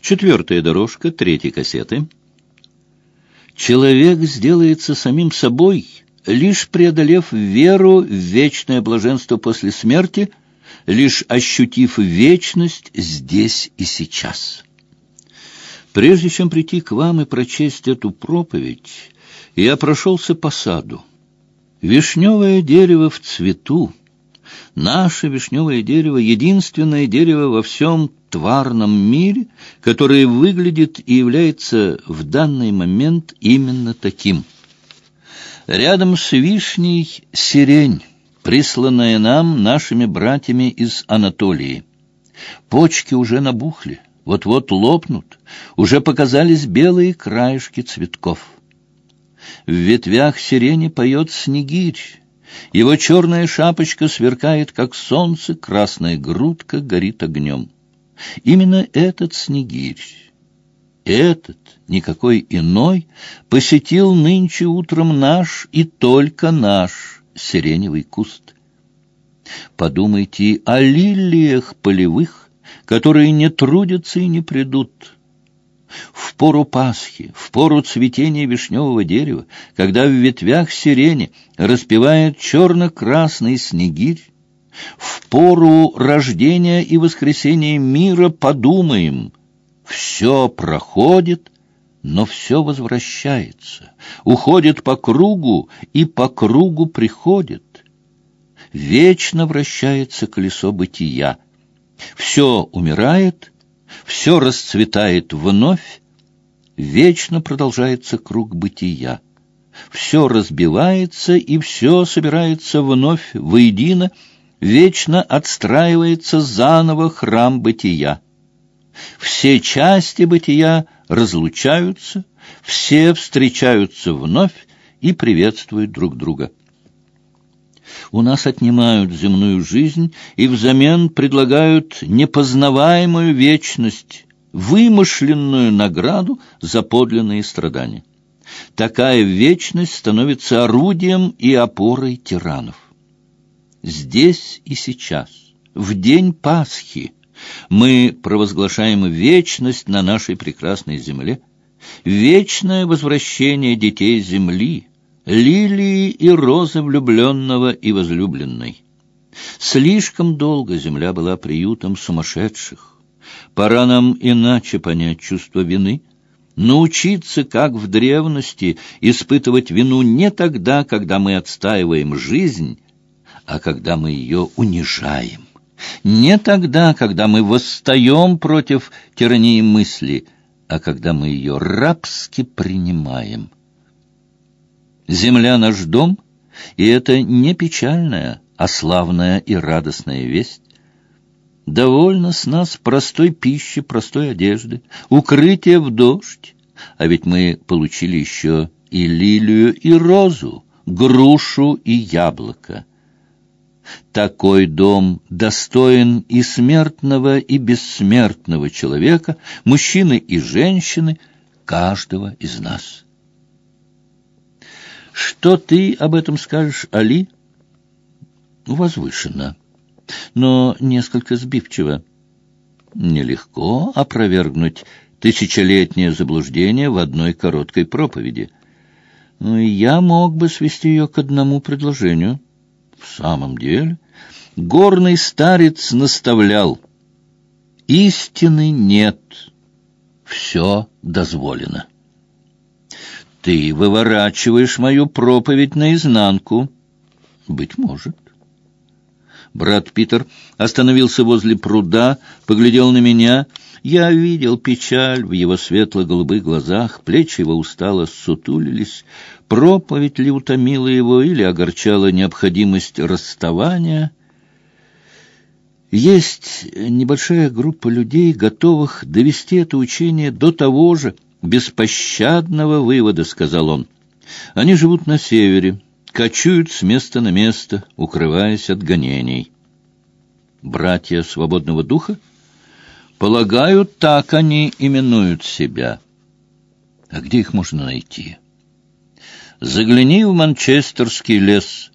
Четвертая дорожка третьей кассеты. Человек сделается самим собой, лишь преодолев веру в вечное блаженство после смерти, лишь ощутив вечность здесь и сейчас. Прежде чем прийти к вам и прочесть эту проповедь, я прошелся по саду. Вишневое дерево в цвету. Наше вишневое дерево — единственное дерево во всем тварном мире, которое выглядит и является в данный момент именно таким. Рядом с вишней сирень, присланная нам нашими братьями из Анатолии. Почки уже набухли, вот-вот лопнут, уже показались белые краешки цветков. В ветвях сирени поет снегирь, его черная шапочка сверкает, как солнце, красная грудка горит огнем. Именно этот снегирь, этот, никакой иной, посетил нынче утром наш и только наш сиреневый куст. Подумайте о лилиях полевых, которые не трудятся и не придут, в пору Пасхи, в пору цветения вишневого дерева, когда в ветвях сирени распевает черно-красный снегирь, в пору рождения и воскресения мира подумаем, все проходит, но все возвращается, уходит по кругу и по кругу приходит. Вечно вращается колесо бытия. Все умирает, все расцветает вновь, вечно продолжается круг бытия. Все разбивается, и все собирается вновь воедино, вечно отстраивается заново храм бытия. Все части бытия разлучаются, все встречаются вновь и приветствуют друг друга. У нас отнимают земную жизнь и взамен предлагают непознаваемую вечность, вымышленную награду за подлинные страдания. Такая вечность становится орудием и опорой тиранов. Здесь и сейчас, в день Пасхи, мы провозглашаем вечность на нашей прекрасной земле, вечное возвращение детей земли, лилии и розы влюбленного и возлюбленной. Слишком долго земля была приютом сумасшедших. Пора нам иначе понять чувство вины, научиться, как в древности, испытывать вину не тогда, когда мы отстаиваем жизнь, а когда мы ее унижаем. Не тогда, когда мы восстаем против тирании мысли, а когда мы ее рабски принимаем. Земля наш дом, и это не печальная, а славная и радостная весть. Довольно с нас простой пищи, простой одежды, укрытие в дождь, а ведь мы получили еще и лилию, и розу, грушу и яблоко. Такой дом достоин и смертного, и бессмертного человека, мужчины и женщины, каждого из нас. Что ты об этом скажешь, Али? Возвышенно, но несколько сбивчиво. Нелегко опровергнуть тысячелетнее заблуждение в одной короткой проповеди. Но я мог бы свести ее к одному предложению — в самом деле, горный старец наставлял, истины нет, все дозволено. Ты выворачиваешь мою проповедь наизнанку. Быть может. Брат Питер остановился возле пруда, поглядел на меня. Я видел печаль в его светло-голубых глазах, плечи его устало сутулились. Проповедь ли утомила его или огорчала необходимость расставания? Есть небольшая группа людей, готовых довести это учение до того же беспощадного вывода, сказал он. Они живут на севере, кочуют с места на место, укрываясь от гонений. Братья свободного духа? Полагаю, так они именуют себя. А где их можно найти? Загляни в Манчестерский лес.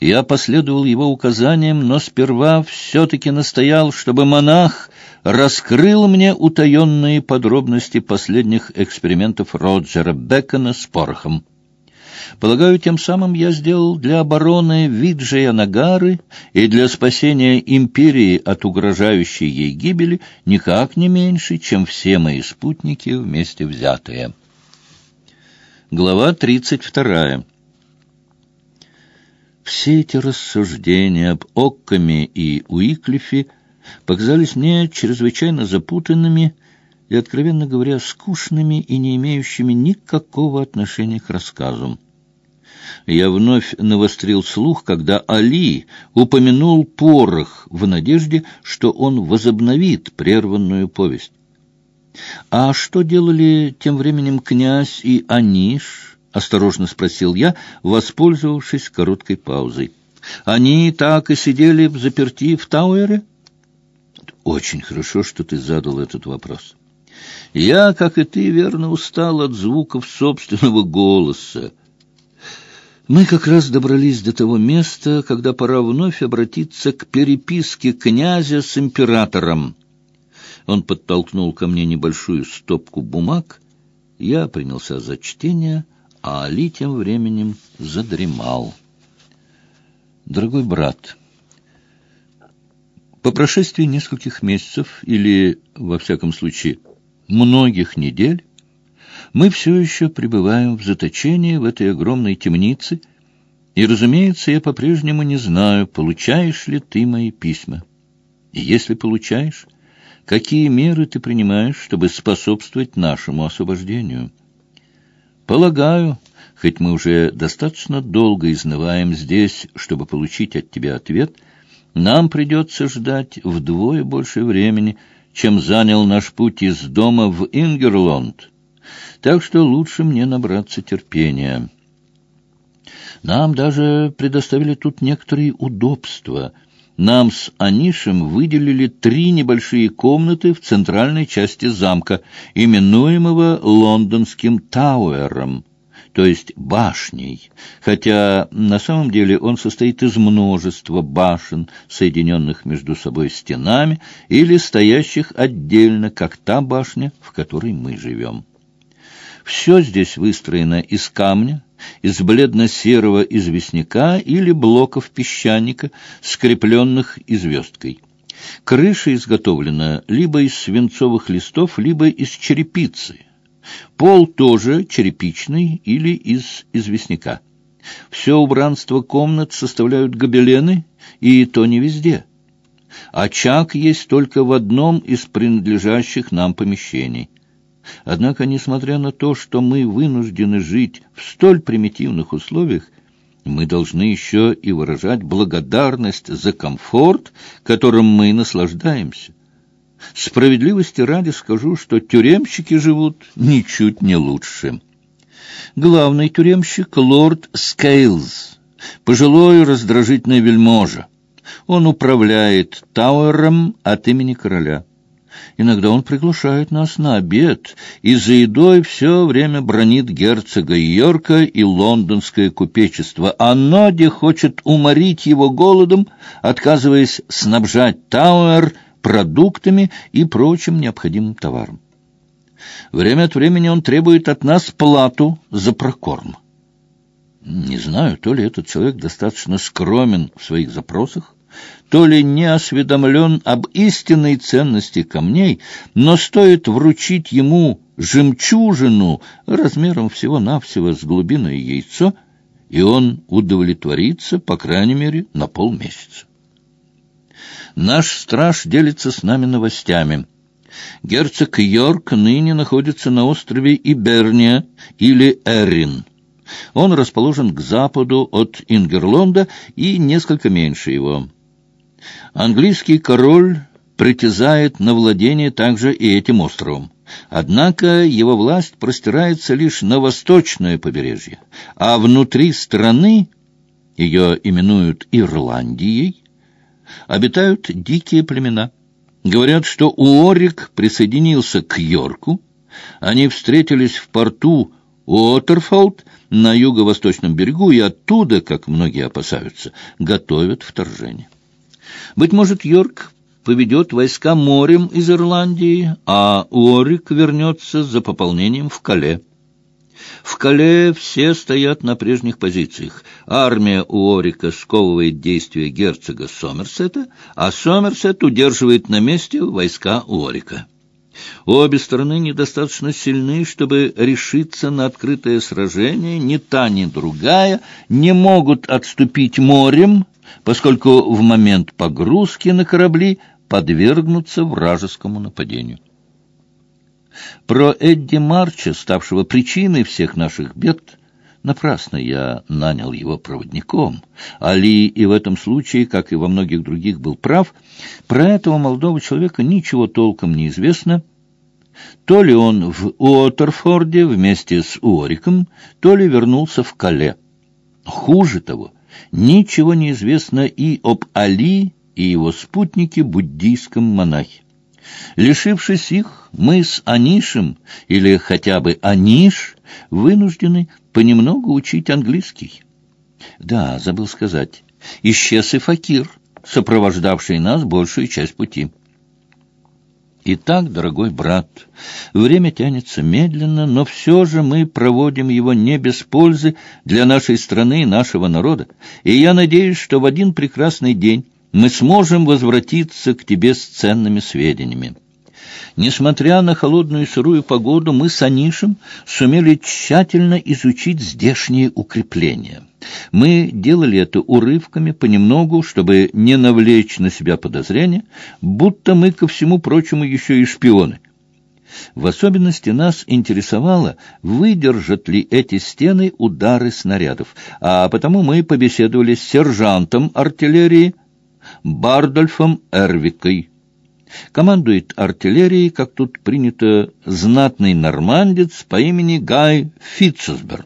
Я последовал его указаниям, но сперва все-таки настоял, чтобы монах раскрыл мне утаенные подробности последних экспериментов Роджера Бекона с порохом. Полагаю, тем самым я сделал для обороны Виджея Нагары и для спасения империи от угрожающей ей гибели никак не меньше, чем все мои спутники вместе взятые. Глава тридцать вторая. Все эти рассуждения об Оккаме и Уиклифе показались мне чрезвычайно запутанными и, откровенно говоря, скучными и не имеющими никакого отношения к рассказу. Я вновь навострил слух, когда Али упомянул порох в надежде, что он возобновит прерванную повесть. «А что делали тем временем князь и Аниш?» — осторожно спросил я, воспользовавшись короткой паузой. «Они так и сидели в заперти в Тауэре?» «Очень хорошо, что ты задал этот вопрос. Я, как и ты, верно устал от звуков собственного голоса. Мы как раз добрались до того места, когда пора вновь обратиться к переписке князя с императором. Он подтолкнул ко мне небольшую стопку бумаг. Я принялся за чтение, а Али тем временем задремал. Дорогой брат, по прошествии нескольких месяцев, или, во всяком случае, многих недель, мы все еще пребываем в заточении в этой огромной темнице, и, разумеется, я по-прежнему не знаю, получаешь ли ты мои письма. И если получаешь, какие меры ты принимаешь, чтобы способствовать нашему освобождению? Полагаю, хоть мы уже достаточно долго изнываем здесь, чтобы получить от тебя ответ, нам придется ждать вдвое больше времени, чем занял наш путь из дома в Ингерлонд так что лучше мне набраться терпения. Нам даже предоставили тут некоторые удобства. Нам с Анишем выделили три небольшие комнаты в центральной части замка, именуемого лондонским Тауэром, то есть башней, хотя на самом деле он состоит из множества башен, соединенных между собой стенами или стоящих отдельно, как та башня, в которой мы живем. Все здесь выстроено из камня, из бледно-серого известняка или блоков песчаника, скрепленных известкой. Крыша изготовлена либо из свинцовых листов, либо из черепицы. Пол тоже черепичный или из известняка. Все убранство комнат составляют гобелены, и то не везде. Очаг есть только в одном из принадлежащих нам помещений — Однако, несмотря на то, что мы вынуждены жить в столь примитивных условиях, мы должны еще и выражать благодарность за комфорт, которым мы наслаждаемся. Справедливости ради скажу, что тюремщики живут ничуть не лучше. Главный тюремщик — лорд Скейлз, пожилой раздражительный вельможа. Он управляет Тауэром от имени короля. Иногда он приглашает нас на обед, и за едой все время бронит герцога Йорка и лондонское купечество, а Ноди хочет уморить его голодом, отказываясь снабжать Тауэр продуктами и прочим необходимым товаром. Время от времени он требует от нас плату за прокорм. Не знаю, то ли этот человек достаточно скромен в своих запросах, то ли не осведомлен об истинной ценности камней, но стоит вручить ему жемчужину размером всего-навсего с глубиной яйцо, и он удовлетворится, по крайней мере, на полмесяца. Наш страж делится с нами новостями. Герцог Йорк ныне находится на острове Иберния или Эрин. Он расположен к западу от Ингерлонда и несколько меньше его. Английский король притязает на владение также и этим островом. Однако его власть простирается лишь на восточное побережье, а внутри страны, ее именуют Ирландией, обитают дикие племена. Говорят, что Уорик присоединился к Йорку, они встретились в порту Уотерфолд на юго-восточном берегу, и оттуда, как многие опасаются, готовят вторжение. Быть может, Йорк поведет войска морем из Ирландии, а Уорик вернется за пополнением в Кале. В Кале все стоят на прежних позициях. Армия Уорика сковывает действия герцога Сомерсета, а Сомерсет удерживает на месте войска Уорика. Обе стороны недостаточно сильны, чтобы решиться на открытое сражение. Ни та, ни другая не могут отступить морем, поскольку в момент погрузки на корабли подвергнутся вражескому нападению. Про Эдди Марча, ставшего причиной всех наших бед, напрасно я нанял его проводником. Али и в этом случае, как и во многих других, был прав. Про этого молодого человека ничего толком не известно. То ли он в Уотерфорде вместе с Уориком, то ли вернулся в Кале. Хуже того, ничего не известно и об Али, и его спутнике буддийском монахе. Лишившись их, мы с Анишем, или хотя бы Аниш, вынуждены понемногу учить английский. Да, забыл сказать, исчез и Факир, сопровождавший нас большую часть пути. Итак, дорогой брат, время тянется медленно, но все же мы проводим его не без пользы для нашей страны и нашего народа, и я надеюсь, что в один прекрасный день мы сможем возвратиться к тебе с ценными сведениями. Несмотря на холодную и сырую погоду, мы с Анишем сумели тщательно изучить здешние укрепления. Мы делали это урывками, понемногу, чтобы не навлечь на себя подозрения, будто мы, ко всему прочему, еще и шпионы. В особенности нас интересовало, выдержат ли эти стены удары снарядов, а потому мы побеседовали с сержантом артиллерии Бардольфом Эрвикой. Командует артиллерией, как тут принято, знатный нормандец по имени Гай Фитцесберн.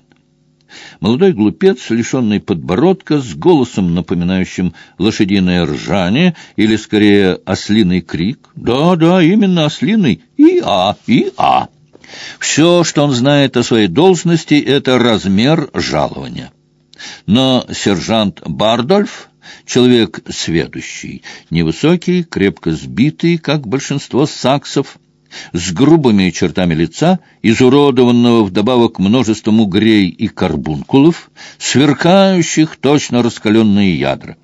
Молодой глупец, лишенный подбородка, с голосом, напоминающим лошадиное ржание, или, скорее, ослиный крик. Да-да, именно ослиный. И-а, и-а. Все, что он знает о своей должности, — это размер жалования. Но сержант Бардольф Человек сведущий, невысокий, крепко сбитый, как большинство саксов, с грубыми чертами лица, изуродованного вдобавок множеством угрей и карбункулов, сверкающих точно раскаленные ядра.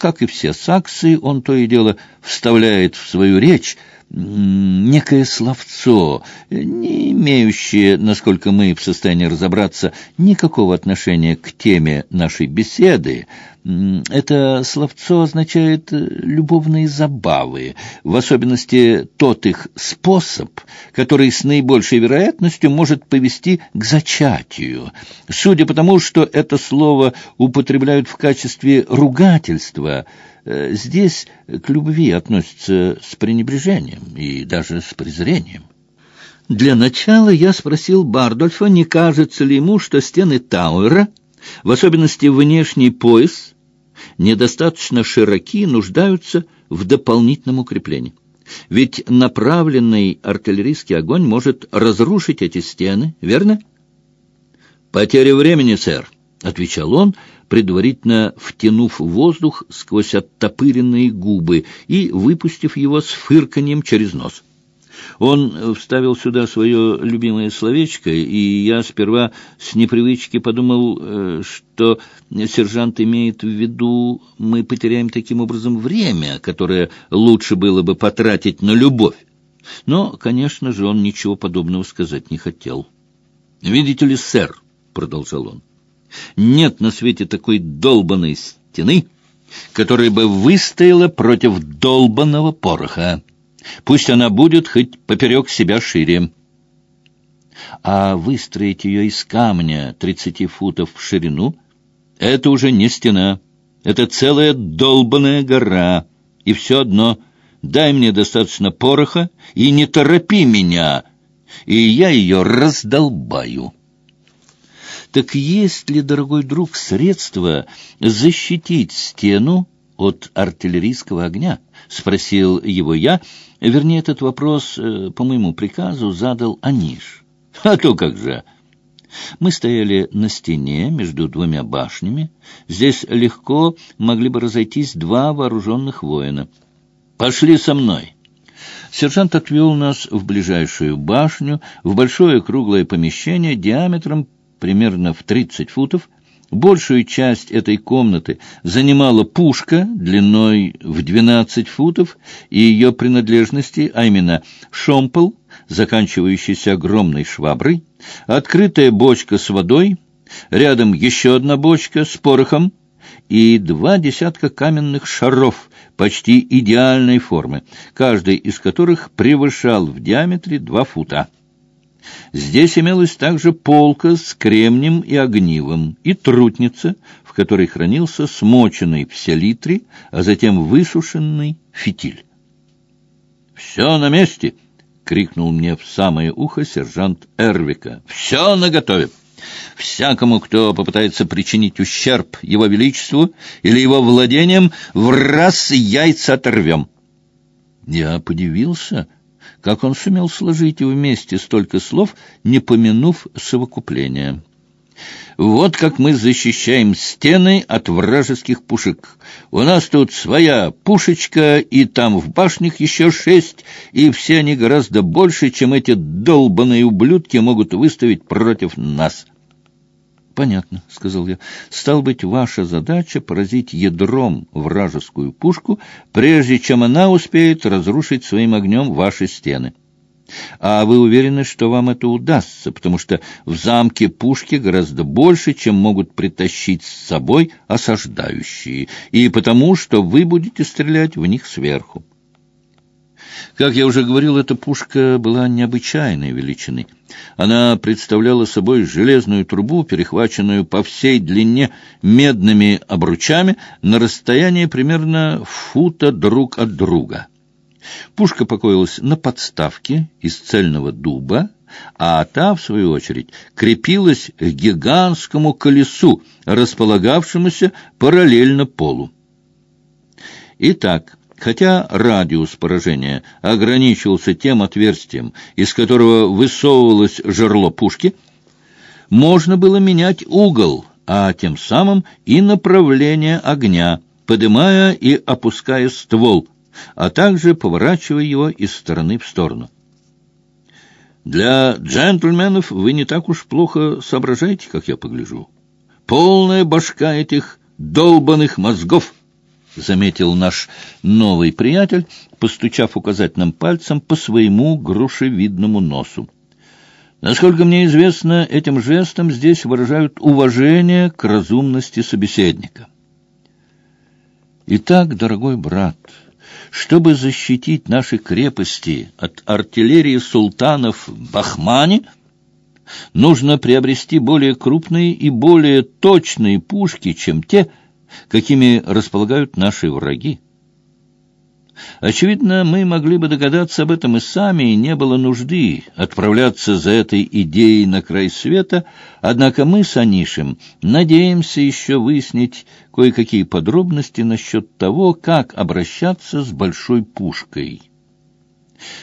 Как и все саксы, он то и дело вставляет в свою речь некое словцо, не имеющее, насколько мы в состоянии разобраться, никакого отношения к теме нашей беседы, это словцо означает э, любовные забавы, в особенности тот их способ, который с наибольшей вероятностью может повести к зачатию. Судя по тому, что это слово употребляют в качестве ругательства, здесь к любви относятся с пренебрежением и даже с презрением. Для начала я спросил Бардольфа, не кажется ли ему, что стены Тауэра, в особенности внешний пояс, недостаточно широки и нуждаются в дополнительном укреплении. Ведь направленный артиллерийский огонь может разрушить эти стены, верно? «Потеря времени, сэр», — отвечал он, предварительно втянув воздух сквозь оттопыренные губы и выпустив его с фырканьем через нос. Он вставил сюда свое любимое словечко, и я сперва с непривычки подумал, э, что сержант имеет в виду, мы потеряем таким образом время, которое лучше было бы потратить на любовь. Но, конечно же, он ничего подобного сказать не хотел. «Видите ли, сэр», — продолжал он, — «нет на свете такой долбанной стены, которая бы выстояла против долбанного пороха». Пусть она будет хоть поперек себя шире. А выстроить ее из камня тридцати футов в ширину — это уже не стена. Это целая долбаная гора. И все одно — дай мне достаточно пороха и не торопи меня, и я ее раздолбаю. Так есть ли, дорогой друг, средства защитить стену от артиллерийского огня? — спросил его я, Вернее, этот вопрос э, по моему приказу задал Аниш. А то как же! Мы стояли на стене между двумя башнями. Здесь легко могли бы разойтись два вооруженных воина. «Пошли со мной!» Сержант отвел нас в ближайшую башню, в большое круглое помещение диаметром примерно в 30 футов. Большую часть этой комнаты занимала пушка длиной в 12 футов и ее принадлежности, а именно шомпол, заканчивающийся огромной шваброй, открытая бочка с водой, рядом еще одна бочка с порохом и два десятка каменных шаров почти идеальной формы, каждый из которых превышал в диаметре два фута. Здесь имелась также полка с кремнем и огнивом, и трутница, в которой хранился смоченный в селитре, а затем высушенный фитиль. «Все на месте!» — крикнул мне в самое ухо сержант Эрвика. «Все наготове! Всякому, кто попытается причинить ущерб его величеству или его владениям, в раз яйца оторвем!» Я подивился, как он сумел сложить вместе столько слов, не помянув совокупления. Вот как мы защищаем стены от вражеских пушек. У нас тут своя пушечка, и там в башнях еще шесть, и все они гораздо больше, чем эти долбаные ублюдки могут выставить против нас». «Понятно», — сказал я. «Стал быть, ваша задача — поразить ядром вражескую пушку, прежде чем она успеет разрушить своим огнем ваши стены». А вы уверены, что вам это удастся, потому что в замке пушки гораздо больше, чем могут притащить с собой осаждающие, и потому, что вы будете стрелять в них сверху. Как я уже говорил, эта пушка была необычайной величины. Она представляла собой железную трубу, перехваченную по всей длине медными обручами на расстоянии примерно фута друг от друга. Пушка покоилась на подставке из цельного дуба, а та, в свою очередь, крепилась к гигантскому колесу, располагавшемуся параллельно полу. Итак, хотя радиус поражения ограничивался тем отверстием, из которого высовывалось жерло пушки, можно было менять угол, а тем самым и направление огня, поднимая и опуская ствол, а также поворачивая его из стороны в сторону. Для джентльменов вы не так уж плохо соображаете, как я погляжу. Полная башка этих долбанных мозгов, — заметил наш новый приятель, постучав указательным пальцем по своему грушевидному носу. Насколько мне известно, этим жестом здесь выражают уважение к разумности собеседника. Итак, дорогой брат, — чтобы защитить наши крепости от артиллерии султанов Бахмани, нужно приобрести более крупные и более точные пушки, чем те, какими располагают наши враги. Очевидно, мы могли бы догадаться об этом и сами, и не было нужды отправляться за этой идеей на край света, однако мы с Анишем надеемся еще выяснить кое-какие подробности насчет того, как обращаться с большой пушкой.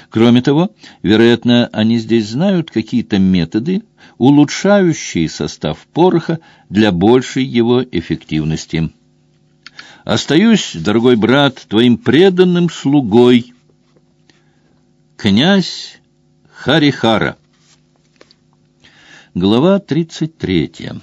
Кроме того, вероятно, они здесь знают какие-то методы, улучшающие состав пороха для большей его эффективности. Остаюсь, дорогой брат, твоим преданным слугой, князь Харихара. Глава тридцать третья.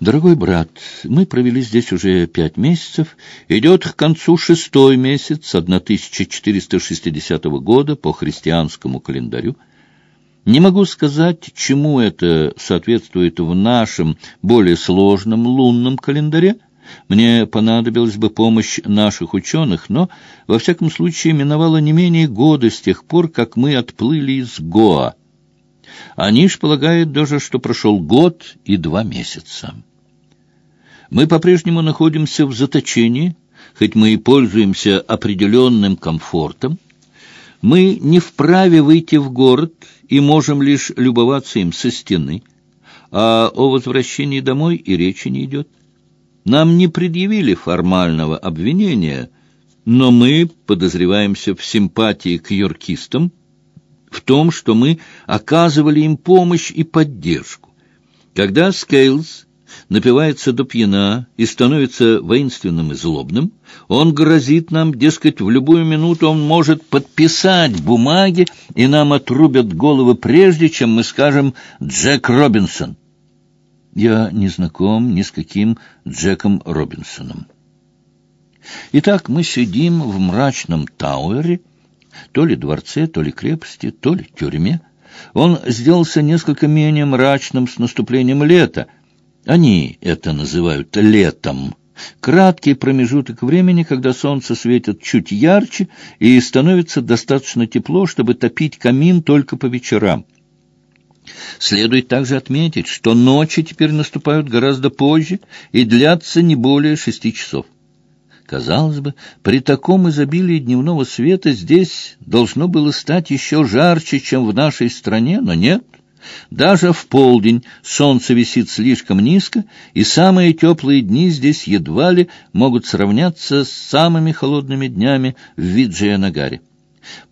Дорогой брат, мы провели здесь уже пять месяцев. Идет к концу шестой месяц 1460 года по христианскому календарю. Не могу сказать, чему это соответствует в нашем более сложном лунном календаре, мне понадобилась бы помощь наших ученых, но, во всяком случае, миновало не менее года с тех пор, как мы отплыли из Гоа. Аниш полагает даже, что прошел год и два месяца. Мы по-прежнему находимся в заточении, хоть мы и пользуемся определенным комфортом. Мы не вправе выйти в город и можем лишь любоваться им со стены, а о возвращении домой и речи не идет. Нам не предъявили формального обвинения, но мы подозреваемся в симпатии к йоркистам, в том, что мы оказывали им помощь и поддержку. Когда Скейлс напивается до пьяна и становится воинственным и злобным, он грозит нам, дескать, в любую минуту он может подписать бумаги, и нам отрубят головы прежде, чем мы скажем «Джек Робинсон». Я не знаком ни с каким Джеком Робинсоном. Итак, мы сидим в мрачном Тауэре, то ли дворце, то ли крепости, то ли тюрьме. Он сделался несколько менее мрачным с наступлением лета. Они это называют летом. Краткий промежуток времени, когда солнце светит чуть ярче и становится достаточно тепло, чтобы топить камин только по вечерам. Следует также отметить, что ночи теперь наступают гораздо позже и длятся не более шести часов. Казалось бы, при таком изобилии дневного света здесь должно было стать еще жарче, чем в нашей стране, но нет. Даже в полдень солнце висит слишком низко, и самые теплые дни здесь едва ли могут сравняться с самыми холодными днями в Виджиянагаре.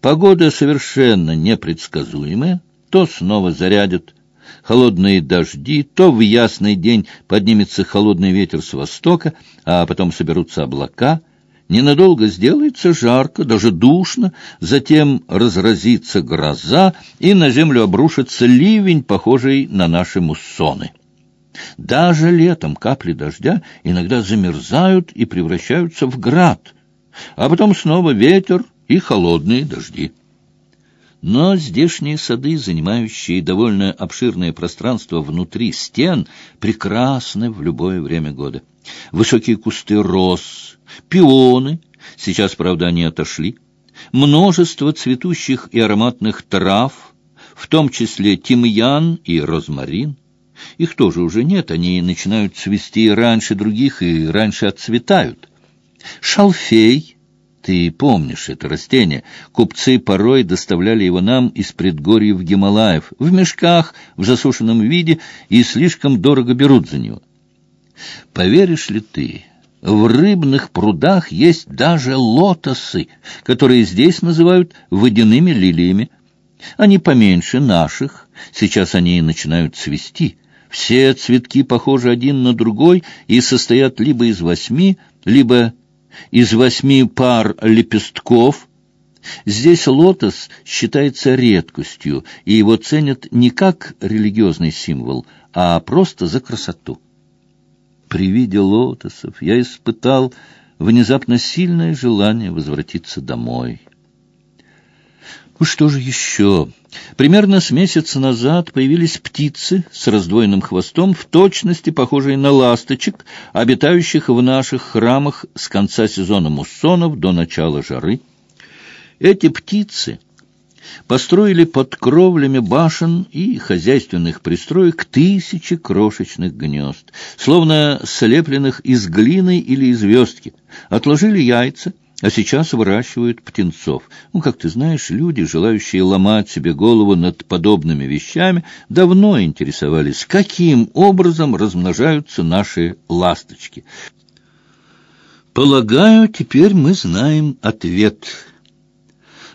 Погода совершенно непредсказуемая, то снова зарядят холодные дожди, то в ясный день поднимется холодный ветер с востока, а потом соберутся облака. Ненадолго сделается жарко, даже душно, затем разразится гроза, и на землю обрушится ливень, похожий на наши муссоны. Даже летом капли дождя иногда замерзают и превращаются в град, а потом снова ветер и холодные дожди. Но здешние сады, занимающие довольно обширное пространство внутри стен, прекрасны в любое время года. Высокие кусты роз, пионы, сейчас, правда, они отошли, множество цветущих и ароматных трав, в том числе тимьян и розмарин. Их тоже уже нет, они начинают цвести раньше других и раньше отцветают. Шалфей — ты помнишь это растение. Купцы порой доставляли его нам из предгорьев Гималаев, в мешках, в засушенном виде, и слишком дорого берут за него. Поверишь ли ты, в рыбных прудах есть даже лотосы, которые здесь называют водяными лилиями. Они поменьше наших, сейчас они начинают цвести. Все цветки похожи один на другой и состоят либо из восьми, либо из восьми пар лепестков. Здесь лотос считается редкостью, и его ценят не как религиозный символ, а просто за красоту. При виде лотосов я испытал внезапно сильное желание возвратиться домой. Ну что же еще? Примерно с месяца назад появились птицы с раздвоенным хвостом, в точности похожие на ласточек, обитающих в наших храмах с конца сезона муссонов до начала жары. Эти птицы построили под кровлями башен и хозяйственных пристроек тысячи крошечных гнезд, словно слепленных из глины или из звездки, отложили яйца, а сейчас выращивают птенцов. Ну, как ты знаешь, люди, желающие ломать себе голову над подобными вещами, давно интересовались, каким образом размножаются наши ласточки. Полагаю, теперь мы знаем ответ.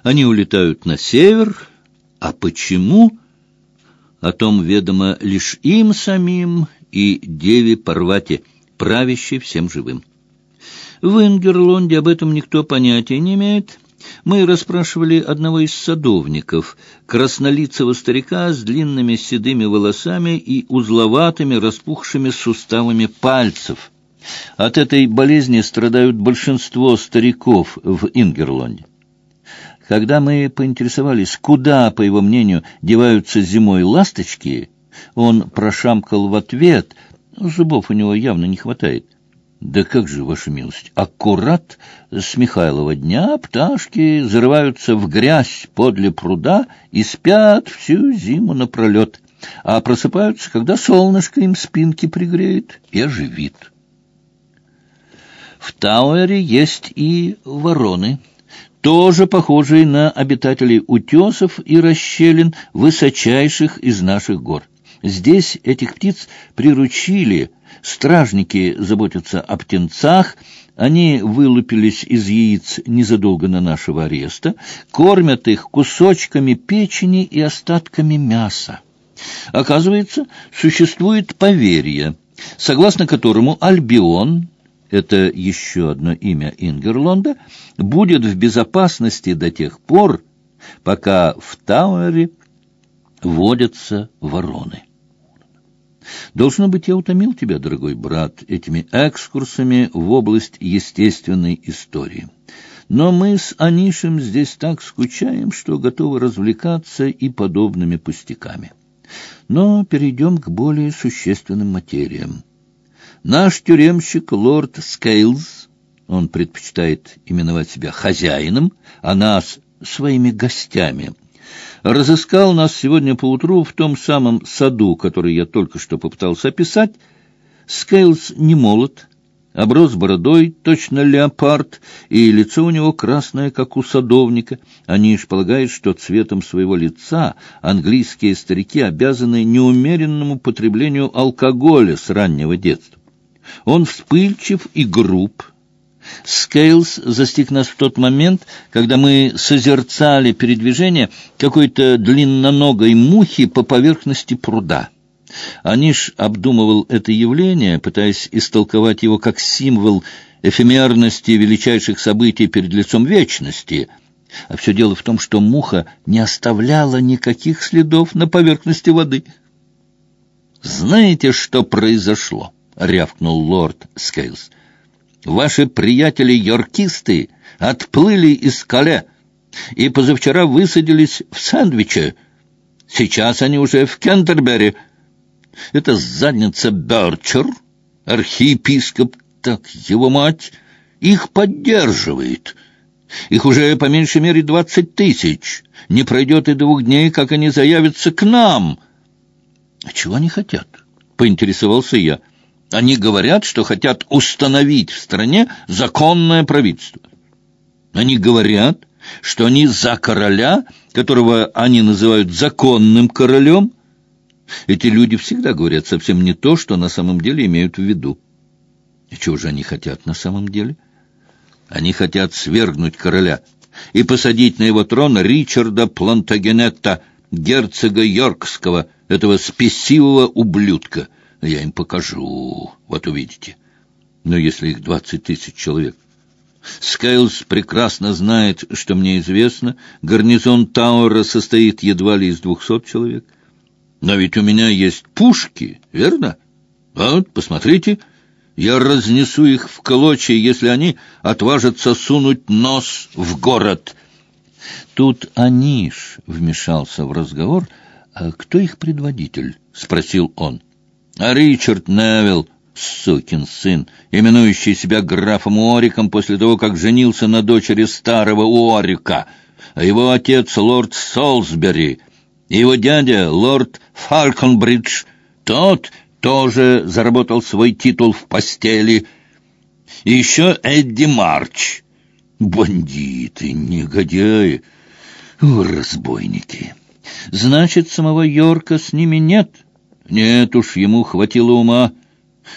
Они улетают на север, а почему? О том ведомо лишь им самим и Деве Парвате, правящей всем живым. В Ингерлонде об этом никто понятия не имеет. Мы расспрашивали одного из садовников, краснолицего старика с длинными седыми волосами и узловатыми распухшими суставами пальцев. От этой болезни страдают большинство стариков в Ингерлонде. Когда мы поинтересовались, куда, по его мнению, деваются зимой ласточки, он прошамкал в ответ, зубов у него явно не хватает. Да как же, ваша милость, аккурат с Михайлова дня пташки зарываются в грязь подле пруда и спят всю зиму напролет, а просыпаются, когда солнышко им спинки пригреет и оживит. В Тауэре есть и вороны, тоже похожие на обитателей утесов и расщелин, высочайших из наших гор. Здесь этих птиц приручили, стражники заботятся о птенцах, Они вылупились из яиц незадолго на нашего ареста, кормят их кусочками печени и остатками мяса. Оказывается, существует поверье, согласно которому Альбион, это еще одно имя Ингерлонда, будет в безопасности до тех пор, пока в Тауэре водятся вороны. Должно быть, я утомил тебя, дорогой брат, этими экскурсами в область естественной истории. Но мы с Анишем здесь так скучаем, что готовы развлекаться и подобными пустяками. Но перейдем к более существенным материям. Наш тюремщик, лорд Скейлз, он предпочитает именовать себя хозяином, а нас своими гостями — разыскал нас сегодня поутру в том самом саду, который я только что попытался описать. Скейлс не молод, оброс бородой, точно леопард, и лицо у него красное, как у садовника. Аниш полагает, что цветом своего лица английские старики обязаны неумеренному потреблению алкоголя с раннего детства. Он вспыльчив и груб, Скейлс застиг нас в тот момент, когда мы созерцали передвижение какой-то длинноногой мухи по поверхности пруда. Аниш обдумывал это явление, пытаясь истолковать его как символ эфемерности величайших событий перед лицом вечности. А все дело в том, что муха не оставляла никаких следов на поверхности воды. «Знаете, что произошло?» — рявкнул лорд Скейлс. Ваши приятели-йоркисты отплыли из Кале и позавчера высадились в Сэндвиче. Сейчас они уже в Кентербери. Это задница Берчер, архиепископ, так его мать, их поддерживает. Их уже по меньшей мере двадцать тысяч. Не пройдет и двух дней, как они заявятся к нам. — А чего они хотят? — поинтересовался я. — они говорят, что хотят установить в стране законное правительство. Они говорят, что они за короля, которого они называют законным королем. Эти люди всегда говорят совсем не то, что на самом деле имеют в виду. И чего же они хотят на самом деле? Они хотят свергнуть короля и посадить на его трон Ричарда Плантагенетта, герцога Йоркского, этого спесивого ублюдка — я им покажу, вот увидите. Но если их двадцать тысяч человек... Скайлс прекрасно знает, что мне известно, гарнизон Тауэра состоит едва ли из двухсот человек. Но ведь у меня есть пушки, верно? Вот, посмотрите, я разнесу их в клочья, если они отважатся сунуть нос в город. Тут Аниш вмешался в разговор. «А кто их предводитель?» — спросил он. А Ричард Невилл, сукин сын, именующий себя графом Уориком после того, как женился на дочери старого Уорика, а его отец — лорд Солсбери, и его дядя — лорд Фалконбридж, тот тоже заработал свой титул в постели, и еще Эдди Марч. Бандиты, негодяи, разбойники. Значит, самого Йорка с ними нет — нет уж, ему хватило ума.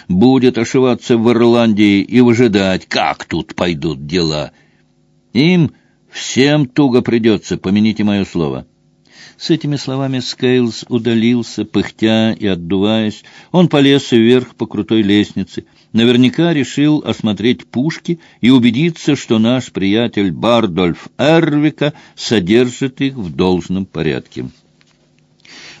Будет ошиваться в Ирландии и выжидать, как тут пойдут дела. Им всем туго придется, помяните мое слово. С этими словами Скейлс удалился, пыхтя и отдуваясь. Он полез вверх по крутой лестнице. Наверняка решил осмотреть пушки и убедиться, что наш приятель Бардольф Эрвика содержит их в должном порядке.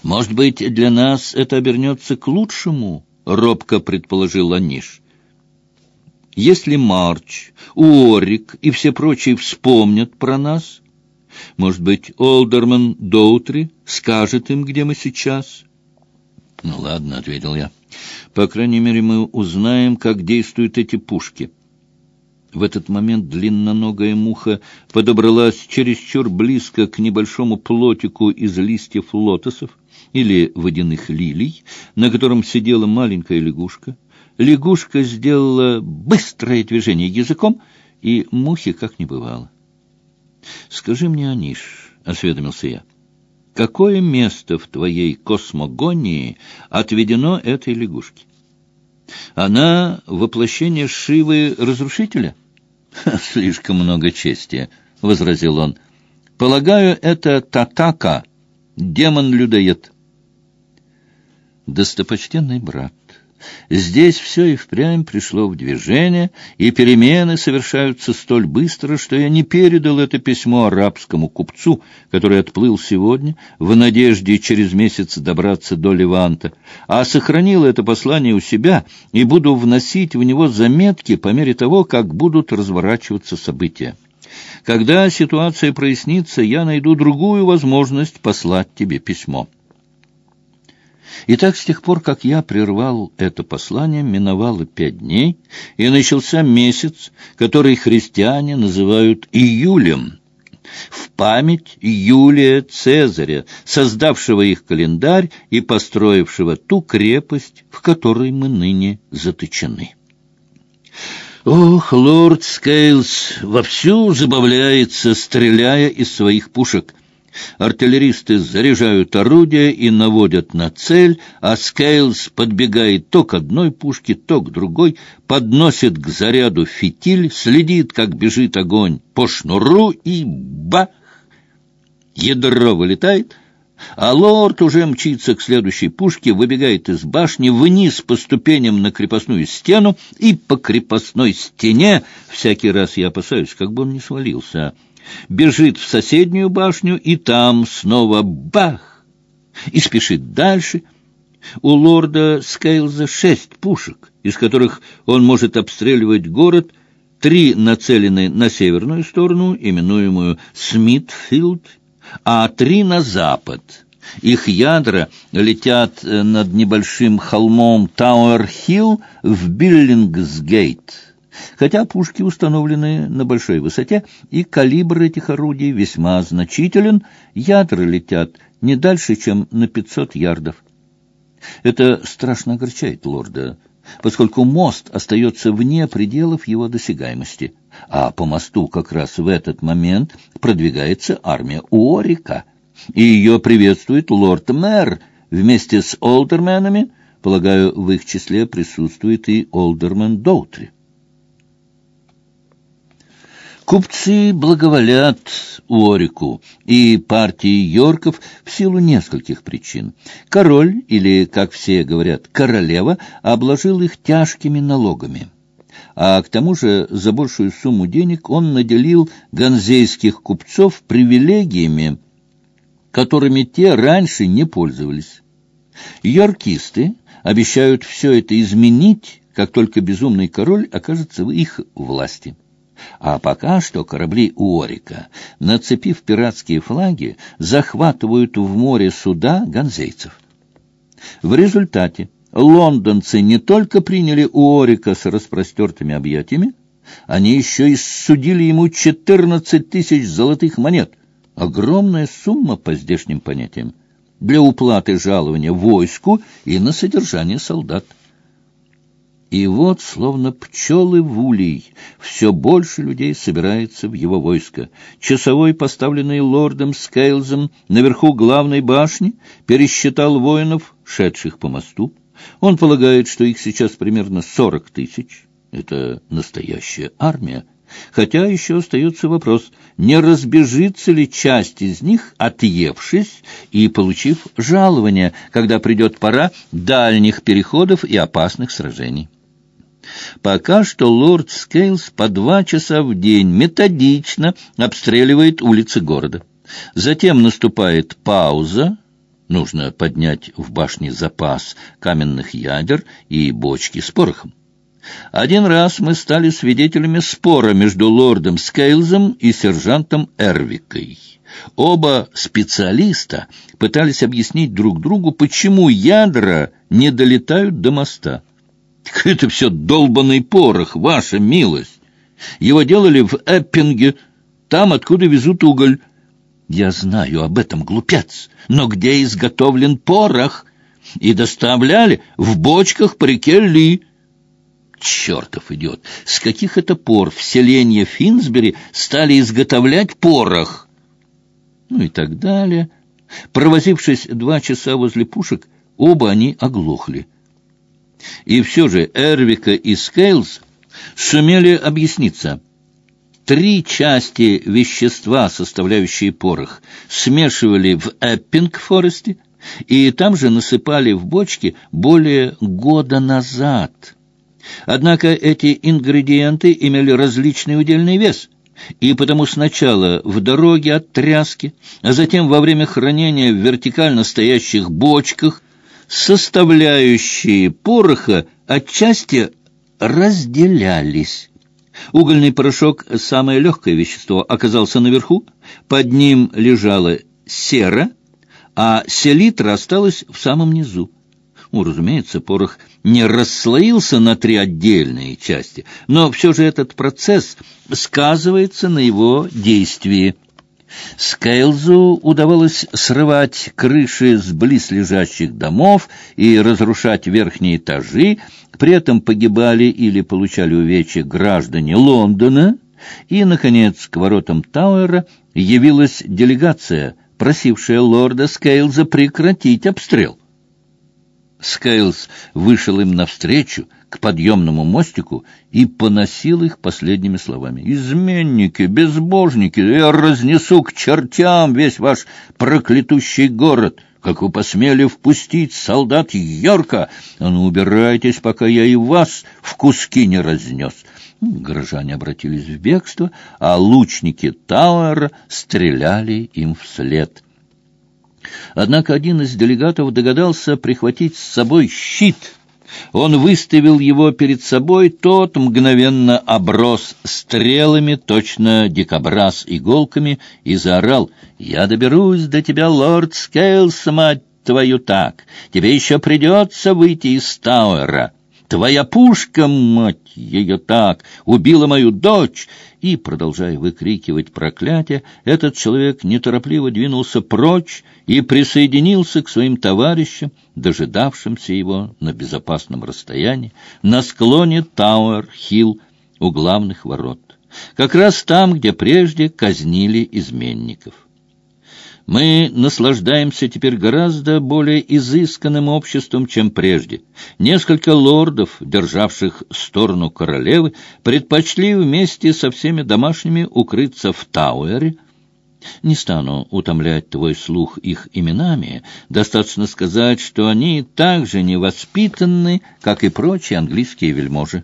Может быть, для нас это обернется к лучшему, — робко предположил Аниш. Если Марч, Уорик и все прочие вспомнят про нас, может быть, Олдерман Доутри скажет им, где мы сейчас? — Ну, ладно, — ответил я. — По крайней мере, мы узнаем, как действуют эти пушки. В этот момент длинноногая муха подобралась чересчур близко к небольшому плотику из листьев лотосов, или водяных лилий, на котором сидела маленькая лягушка. Лягушка сделала быстрое движение языком, и мухи как не бывало. — Скажи мне, Аниш, — осведомился я, — какое место в твоей космогонии отведено этой лягушке? Она воплощение Шивы Разрушителя? — Слишком много чести, — возразил он. — Полагаю, это Татака, демон-людоед. Достопочтенный брат, Здесь все и впрямь пришло в движение, и перемены совершаются столь быстро, что я не передал это письмо арабскому купцу, который отплыл сегодня, в надежде через месяц добраться до Леванта, а сохранил это послание у себя и буду вносить в него заметки по мере того, как будут разворачиваться события. Когда ситуация прояснится, я найду другую возможность послать тебе письмо. И так с тех пор, как я прервал это послание, миновало пять дней, и начался месяц, который христиане называют июлем, в память Юлия Цезаря, создавшего их календарь и построившего ту крепость, в которой мы ныне заточены. Ох, лорд Скейлс вовсю забавляется, стреляя из своих пушек. Артиллеристы заряжают орудия и наводят на цель, а Скейлс подбегает то к одной пушке, то к другой, подносит к заряду фитиль, следит, как бежит огонь по шнуру и бах! Ядро вылетает, а лорд уже мчится к следующей пушке, выбегает из башни вниз по ступеням на крепостную стену и по крепостной стене, всякий раз я опасаюсь, как бы он не свалился, — бежит в соседнюю башню, и там снова бах! И спешит дальше. У лорда Скейлза шесть пушек, из которых он может обстреливать город, три нацелены на северную сторону, именуемую Смитфилд, а три на запад. Их ядра летят э, над небольшим холмом Тауэр-Хилл в Биллингсгейт хотя пушки установлены на большой высоте, и калибр этих орудий весьма значителен, ядра летят не дальше, чем на 500 ярдов. Это страшно огорчает лорда, поскольку мост остается вне пределов его досягаемости, а по мосту как раз в этот момент продвигается армия Уорика, и ее приветствует лорд-мэр вместе с олдерменами, полагаю, в их числе присутствует и олдермен Доутри. Купцы благоволят Уорику и партии Йорков в силу нескольких причин. Король, или, как все говорят, королева, обложил их тяжкими налогами. А к тому же за большую сумму денег он наделил ганзейских купцов привилегиями, которыми те раньше не пользовались. Йоркисты обещают все это изменить, как только безумный король окажется в их власти. А пока что корабли Уорика, нацепив пиратские флаги, захватывают в море суда ганзейцев. В результате лондонцы не только приняли Уорика с распростертыми объятиями, они еще и судили ему 14 тысяч золотых монет. Огромная сумма по здешним понятиям для уплаты жалования войску и на содержание солдат. И вот, словно пчелы в улей, все больше людей собирается в его войско. Часовой, поставленный лордом Скейлзом наверху главной башни, пересчитал воинов, шедших по мосту. Он полагает, что их сейчас примерно сорок тысяч. Это настоящая армия. Хотя еще остается вопрос, не разбежится ли часть из них, отъевшись и получив жалование, когда придет пора дальних переходов и опасных сражений. Пока что лорд Скейлс по два часа в день методично обстреливает улицы города. Затем наступает пауза, нужно поднять в башне запас каменных ядер и бочки с порохом. Один раз мы стали свидетелями спора между лордом Скейлзом и сержантом Эрвикой. Оба специалиста пытались объяснить друг другу, почему ядра не долетают до моста. Это все долбанный порох, ваша милость. Его делали в Эппинге, там, откуда везут уголь. Я знаю об этом, глупец, но где изготовлен порох? И доставляли в бочках по реке Ли. Чертов идет! С каких это пор в селении Финсбери стали изготовлять порох? Ну и так далее. Провозившись два часа возле пушек, оба они оглохли. И все же Эрвика и Скейлс сумели объясниться. Три части вещества, составляющие порох, смешивали в Эппинг-Форесте, и там же насыпали в бочки более года назад. Однако эти ингредиенты имели различный удельный вес, и потому сначала в дороге от тряски, а затем во время хранения в вертикально стоящих бочках составляющие пороха отчасти разделялись. Угольный порошок, самое легкое вещество, оказался наверху, под ним лежала сера, а селитра осталась в самом низу. Ну, разумеется, порох не расслоился на три отдельные части, но все же этот процесс сказывается на его действии. Скейлзу удавалось срывать крыши с близлежащих домов и разрушать верхние этажи, при этом погибали или получали увечья граждане Лондона, и, наконец, к воротам Тауэра явилась делегация, просившая лорда Скейлза прекратить обстрел. Скейлс вышел им навстречу к подъемному мостику и поносил их последними словами. «Изменники, безбожники, я разнесу к чертям весь ваш проклятущий город!» как вы посмели впустить солдат Йорка? А ну, убирайтесь, пока я и вас в куски не разнес. Горожане обратились в бегство, а лучники Тауэра стреляли им вслед. Однако один из делегатов догадался прихватить с собой щит. Он выставил его перед собой, тот мгновенно оброс стрелами, точно дикобраз иголками, и заорал «Я доберусь до тебя, лорд Скейлс, мать твою так! Тебе еще придется выйти из Тауэра!» Твоя пушка, мать ее так, убила мою дочь!» И, продолжая выкрикивать проклятие, этот человек неторопливо двинулся прочь и присоединился к своим товарищам, дожидавшимся его на безопасном расстоянии, на склоне Тауэр-Хилл у главных ворот, как раз там, где прежде казнили изменников. Мы наслаждаемся теперь гораздо более изысканным обществом, чем прежде. Несколько лордов, державших сторону королевы, предпочли вместе со всеми домашними укрыться в Тауэре. Не стану утомлять твой слух их именами, достаточно сказать, что они так же невоспитанны, как и прочие английские вельможи.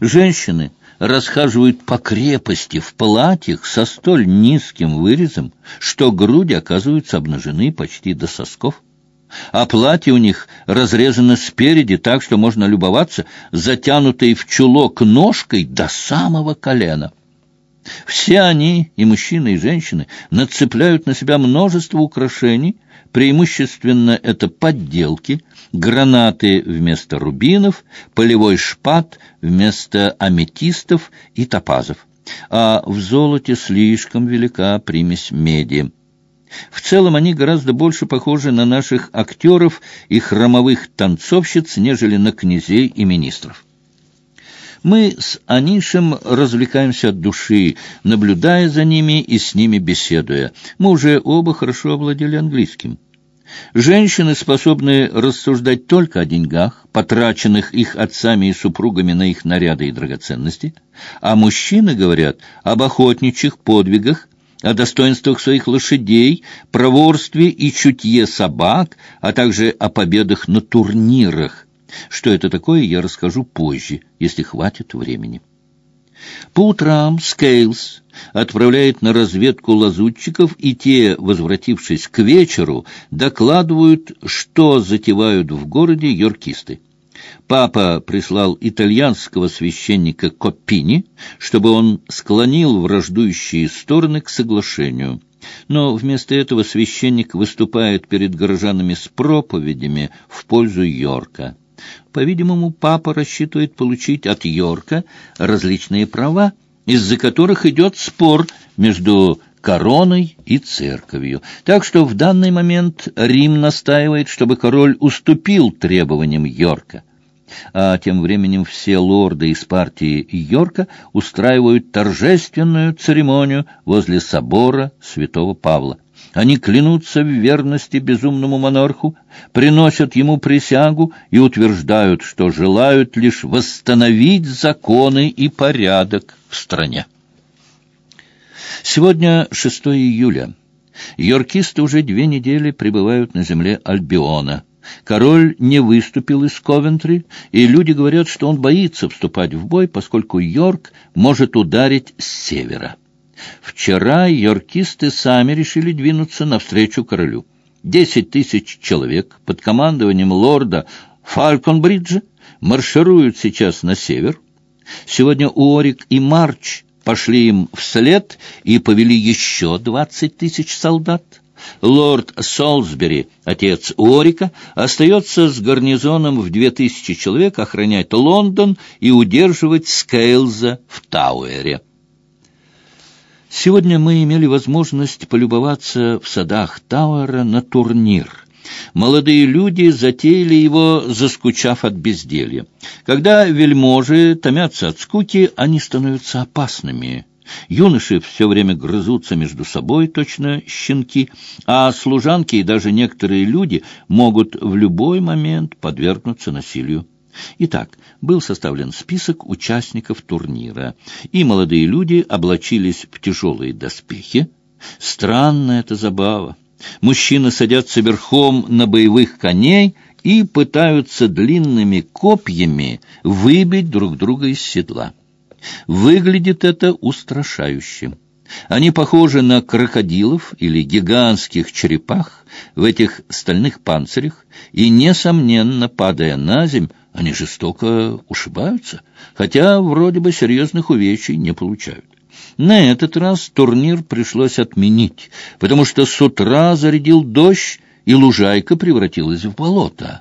Женщины — расхаживают по крепости в платьях со столь низким вырезом, что груди оказываются обнажены почти до сосков. А платье у них разрезано спереди так, что можно любоваться затянутой в чулок ножкой до самого колена. Все они, и мужчины, и женщины, нацепляют на себя множество украшений, преимущественно это подделки, гранаты вместо рубинов, полевой шпат вместо аметистов и топазов. А в золоте слишком велика примесь меди. В целом они гораздо больше похожи на наших актеров и хромовых танцовщиц, нежели на князей и министров. Мы с Анишем развлекаемся от души, наблюдая за ними и с ними беседуя. Мы уже оба хорошо овладели английским. Женщины способны рассуждать только о деньгах, потраченных их отцами и супругами на их наряды и драгоценности, а мужчины говорят об охотничьих подвигах, о достоинствах своих лошадей, проворстве и чутье собак, а также о победах на турнирах, что это такое, я расскажу позже, если хватит времени. По утрам Скейлс отправляет на разведку лазутчиков, и те, возвратившись к вечеру, докладывают, что затевают в городе йоркисты. Папа прислал итальянского священника Коппини, чтобы он склонил враждующие стороны к соглашению. Но вместо этого священник выступает перед горожанами с проповедями в пользу Йорка. По-видимому, папа рассчитывает получить от Йорка различные права, из-за которых идет спор между короной и церковью. Так что в данный момент Рим настаивает, чтобы король уступил требованиям Йорка. А тем временем все лорды из партии Йорка устраивают торжественную церемонию возле собора святого Павла. Они клянутся в верности безумному монарху, приносят ему присягу и утверждают, что желают лишь восстановить законы и порядок в стране. Сегодня 6 июля. Йоркисты уже две недели пребывают на земле Альбиона. Король не выступил из Ковентри, и люди говорят, что он боится вступать в бой, поскольку Йорк может ударить с севера. Вчера йоркисты сами решили двинуться навстречу королю. Десять тысяч человек под командованием лорда Фальконбриджа маршируют сейчас на север. Сегодня Уорик и Марч пошли им вслед и повели еще двадцать тысяч солдат. Лорд Солсбери, отец Уорика, остается с гарнизоном в две тысячи человек охранять Лондон и удерживать Скейлза в Тауэре. Сегодня мы имели возможность полюбоваться в садах Тауэра на турнир. Молодые люди затеяли его, заскучав от безделья. Когда вельможи томятся от скуки, они становятся опасными. Юноши все время грызутся между собой, точно щенки, а служанки и даже некоторые люди могут в любой момент подвергнуться насилию. Итак, был составлен список участников турнира, и молодые люди облачились в тяжелые доспехи. Странная эта забава. Мужчины садятся верхом на боевых коней и пытаются длинными копьями выбить друг друга из седла. Выглядит это устрашающе. Они похожи на крокодилов или гигантских черепах в этих стальных панцирях, и, несомненно, падая на земь, они жестоко ушибаются, хотя вроде бы серьезных увечий не получают. На этот раз турнир пришлось отменить, потому что с утра зарядил дождь, и лужайка превратилась в болото.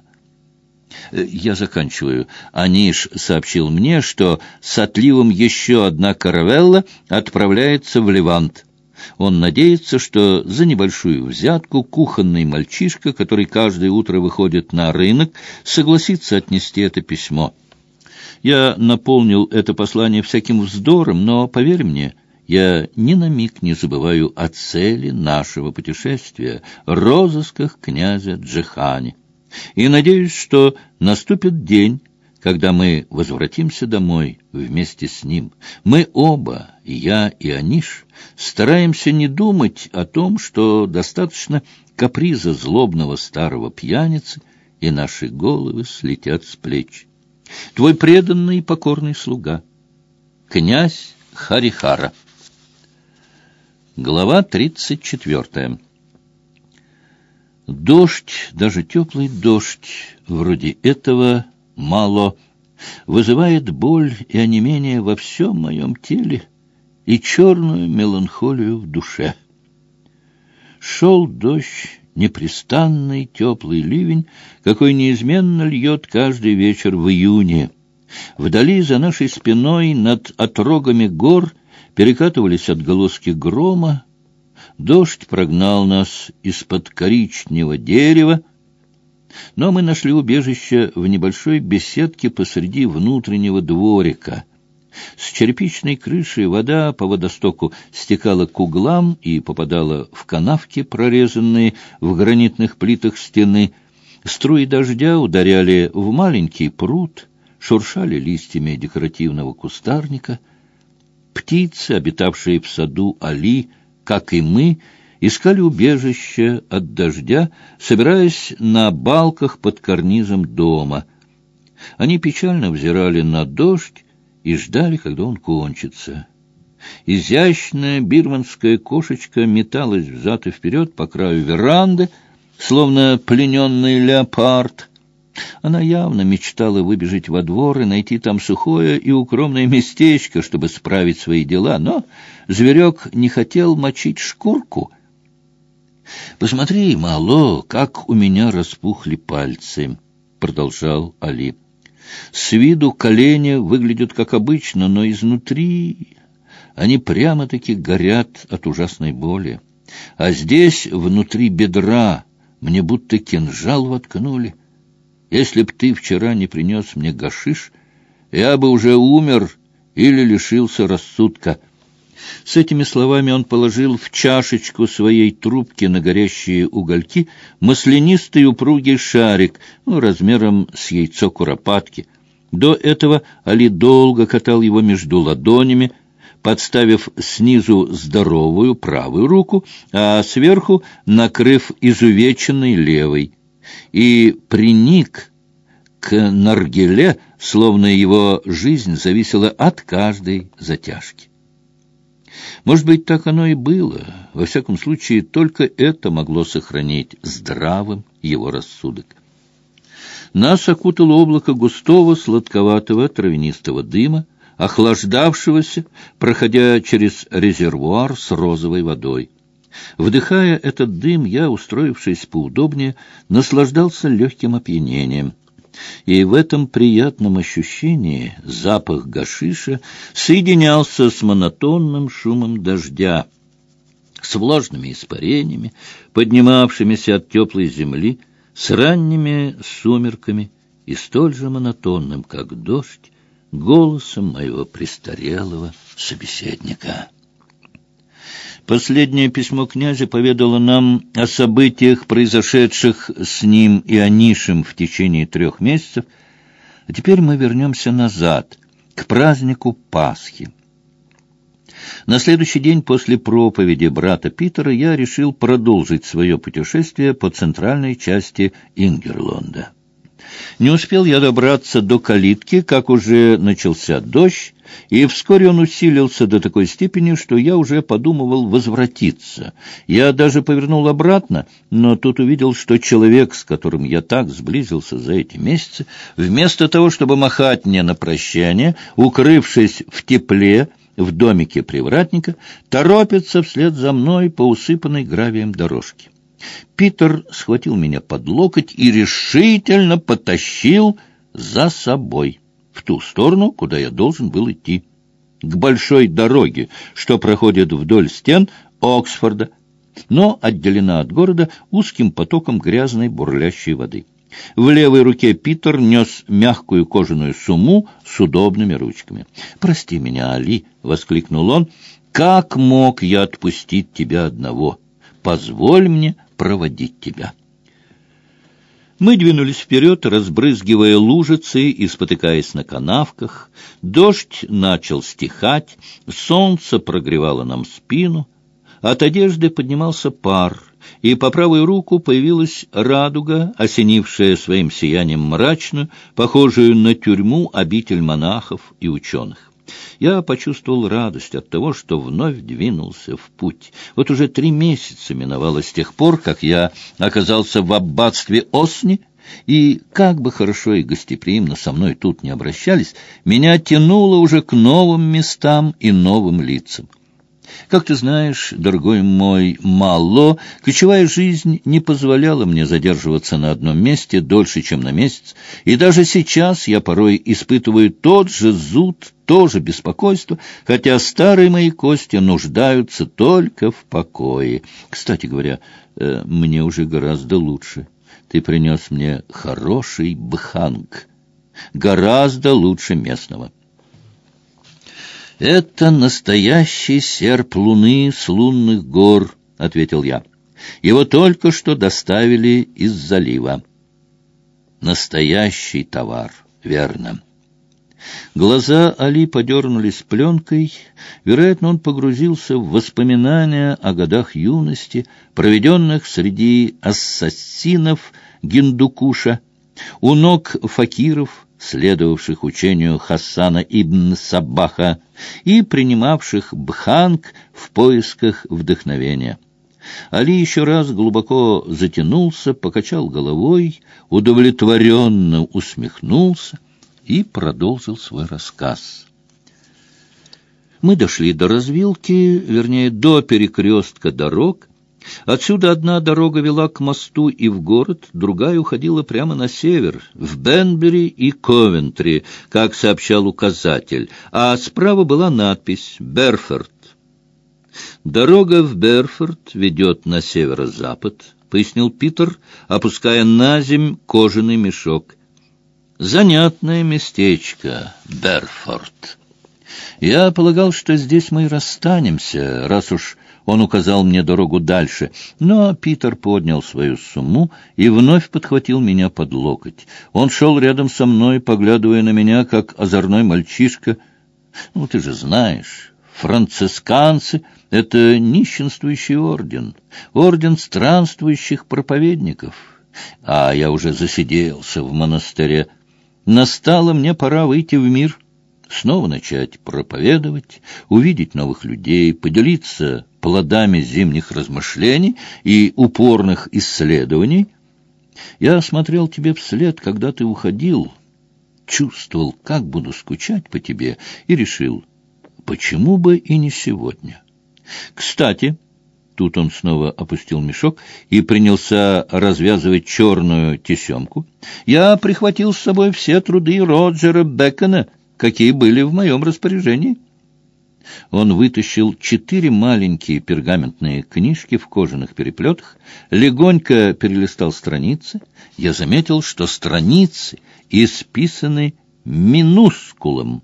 Э, я заканчиваю. Аниш сообщил мне, что с отливом еще одна каравелла отправляется в Левант. Он надеется, что за небольшую взятку кухонный мальчишка, который каждое утро выходит на рынок, согласится отнести это письмо. Я наполнил это послание всяким вздором, но, поверь мне, я ни на миг не забываю о цели нашего путешествия — розысках князя Джихани. И надеюсь, что наступит день, когда мы возвратимся домой вместе с ним. Мы оба, я, и Аниш, стараемся не думать о том, что достаточно каприза злобного старого пьяницы, и наши головы слетят с плеч. Твой преданный и покорный слуга, князь Харихара. Глава тридцать четвертая. Дождь, даже теплый дождь, вроде этого, мало, вызывает боль и онемение во всем моем теле и черную меланхолию в душе. Шел дождь, непрестанный теплый ливень, какой неизменно льет каждый вечер в июне. Вдали за нашей спиной над отрогами гор перекатывались отголоски грома, дождь прогнал нас из-под коричневого дерева, но мы нашли убежище в небольшой беседке посреди внутреннего дворика. С черепичной крыши вода по водостоку стекала к углам и попадала в канавки, прорезанные в гранитных плитах стены. Струи дождя ударяли в маленький пруд, шуршали листьями декоративного кустарника. Птицы, обитавшие в саду Али, как и мы, — искали убежище от дождя, собираясь на балках под карнизом дома. Они печально взирали на дождь и ждали, когда он кончится. Изящная бирманская кошечка металась взад и вперед по краю веранды, словно плененный леопард. Она явно мечтала выбежать во двор и найти там сухое и укромное местечко, чтобы справить свои дела, но зверек не хотел мочить шкурку — «Посмотри, мало, как у меня распухли пальцы», — продолжал Али. «С виду колени выглядят как обычно, но изнутри они прямо-таки горят от ужасной боли. А здесь, внутри бедра, мне будто кинжал воткнули. Если б ты вчера не принес мне гашиш, я бы уже умер или лишился рассудка». С этими словами он положил в чашечку своей трубки на горящие угольки маслянистый упругий шарик, ну, размером с яйцо куропатки. До этого Али долго катал его между ладонями, подставив снизу здоровую правую руку, а сверху накрыв изувеченной левой, и приник к наргеле, словно его жизнь зависела от каждой затяжки. Может быть, так оно и было. Во всяком случае, только это могло сохранить здравым его рассудок. Нас окутало облако густого, сладковатого, травянистого дыма, охлаждавшегося, проходя через резервуар с розовой водой. Вдыхая этот дым, я, устроившись поудобнее, наслаждался легким опьянением — и в этом приятном ощущении запах гашиша соединялся с монотонным шумом дождя, с влажными испарениями, поднимавшимися от теплой земли, с ранними сумерками и столь же монотонным, как дождь, голосом моего престарелого собеседника. Последнее письмо князя поведало нам о событиях, произошедших с ним и Анишем в течение трех месяцев. А теперь мы вернемся назад, к празднику Пасхи. На следующий день после проповеди брата Питера я решил продолжить свое путешествие по центральной части Ингерлонда. Не успел я добраться до калитки, как уже начался дождь, и вскоре он усилился до такой степени, что я уже подумывал возвратиться. Я даже повернул обратно, но тут увидел, что человек, с которым я так сблизился за эти месяцы, вместо того, чтобы махать мне на прощание, укрывшись в тепле, в домике привратника, торопится вслед за мной по усыпанной гравием дорожке. Питер схватил меня под локоть и решительно потащил за собой в ту сторону, куда я должен был идти, к большой дороге, что проходит вдоль стен Оксфорда, но отделена от города узким потоком грязной бурлящей воды. В левой руке Питер нес мягкую кожаную сумму с удобными ручками. «Прости меня, Али!» — воскликнул он. «Как мог я отпустить тебя одного? Позволь мне проводить тебя». Мы двинулись вперед, разбрызгивая лужицы и спотыкаясь на канавках. Дождь начал стихать, солнце прогревало нам спину. От одежды поднимался пар, и по правую руку появилась радуга, осенившая своим сиянием мрачную, похожую на тюрьму обитель монахов и ученых. Я почувствовал радость от того, что вновь двинулся в путь. Вот уже три месяца миновало с тех пор, как я оказался в аббатстве Осни, и как бы хорошо и гостеприимно со мной тут не обращались, меня тянуло уже к новым местам и новым лицам. Как ты знаешь, дорогой мой Мало, кочевая жизнь не позволяла мне задерживаться на одном месте дольше, чем на месяц, и даже сейчас я порой испытываю тот же зуд, то же беспокойство, хотя старые мои кости нуждаются только в покое. Кстати говоря, э, мне уже гораздо лучше. Ты принес мне хороший бханг, гораздо лучше местного. — Это настоящий серп луны с лунных гор, — ответил я. Его только что доставили из залива. Настоящий товар, верно. Глаза Али подернулись пленкой. Вероятно, он погрузился в воспоминания о годах юности, проведенных среди ассасинов Гиндукуша, у ног факиров, следовавших учению Хасана ибн Сабаха и принимавших бханг в поисках вдохновения. Али еще раз глубоко затянулся, покачал головой, удовлетворенно усмехнулся и продолжил свой рассказ. Мы дошли до развилки, вернее, до перекрестка дорог, Отсюда одна дорога вела к мосту и в город, другая уходила прямо на север, в Бенбери и Ковентри, как сообщал указатель, а справа была надпись «Берфорд». «Дорога в Берфорд ведет на северо-запад», — пояснил Питер, опуская на земь кожаный мешок. «Занятное местечко, Берфорд». Я полагал, что здесь мы расстанемся, раз уж он указал мне дорогу дальше, но Питер поднял свою сумму и вновь подхватил меня под локоть. Он шел рядом со мной, поглядывая на меня, как озорной мальчишка. Ну, ты же знаешь, францисканцы — это нищенствующий орден, орден странствующих проповедников. А я уже засиделся в монастыре. Настала мне пора выйти в мир — снова начать проповедовать, увидеть новых людей, поделиться плодами зимних размышлений и упорных исследований. Я смотрел тебе вслед, когда ты уходил, чувствовал, как буду скучать по тебе, и решил, почему бы и не сегодня. Кстати, тут он снова опустил мешок и принялся развязывать черную тесемку, я прихватил с собой все труды Роджера Бекона — какие были в моем распоряжении. Он вытащил четыре маленькие пергаментные книжки в кожаных переплетах, легонько перелистал страницы. Я заметил, что страницы исписаны минускулом.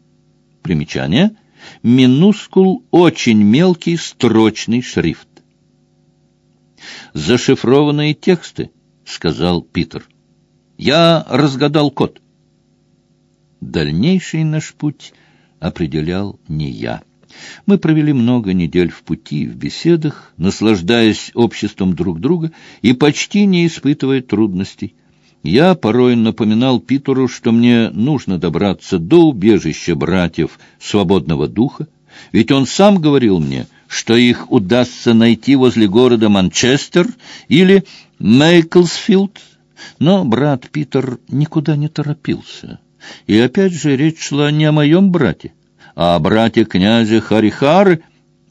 Примечание. Минускул — очень мелкий строчный шрифт. «Зашифрованные тексты», — сказал Питер. «Я разгадал код». Дальнейший наш путь определял не я. Мы провели много недель в пути, в беседах, наслаждаясь обществом друг друга и почти не испытывая трудностей. Я порой напоминал Питеру, что мне нужно добраться до убежища братьев свободного духа, ведь он сам говорил мне, что их удастся найти возле города Манчестер или Мейклсфилд, но брат Питер никуда не торопился. И опять же речь шла не о моем брате, а о брате князя Харихары,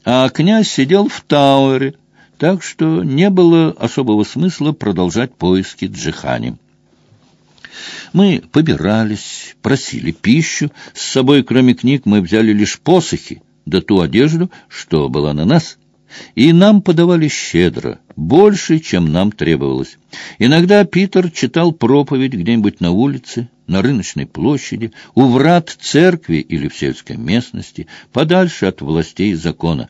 а князь сидел в Тауэре, так что не было особого смысла продолжать поиски Джихани. Мы побирались, просили пищу, с собой, кроме книг, мы взяли лишь посохи, да ту одежду, что была на нас, и нам подавали щедро, больше, чем нам требовалось. Иногда Питер читал проповедь где-нибудь на улице, на рыночной площади, у врат церкви или в сельской местности, подальше от властей закона.